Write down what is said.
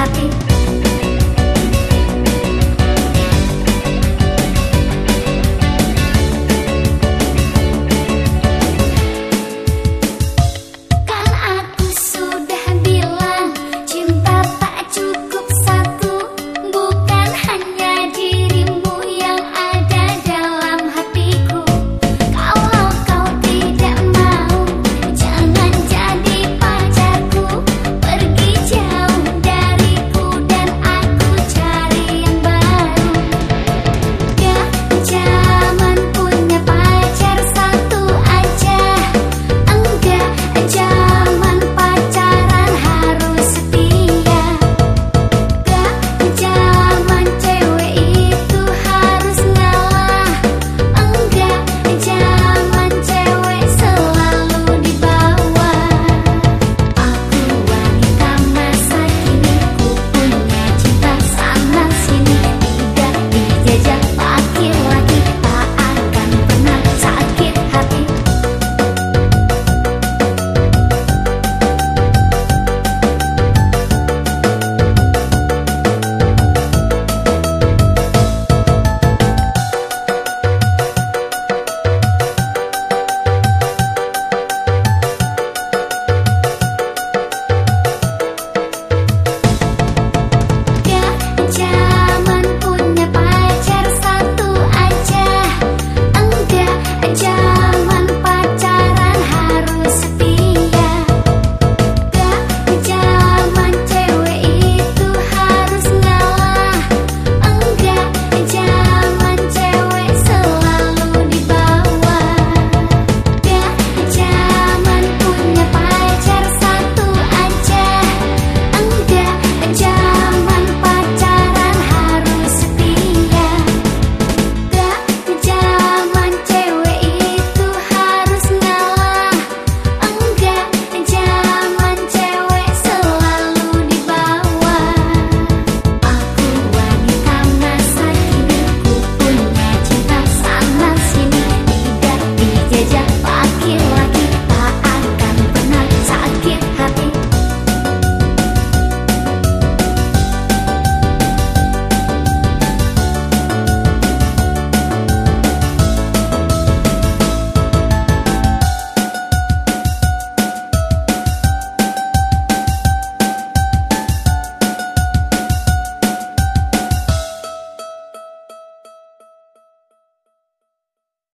happy.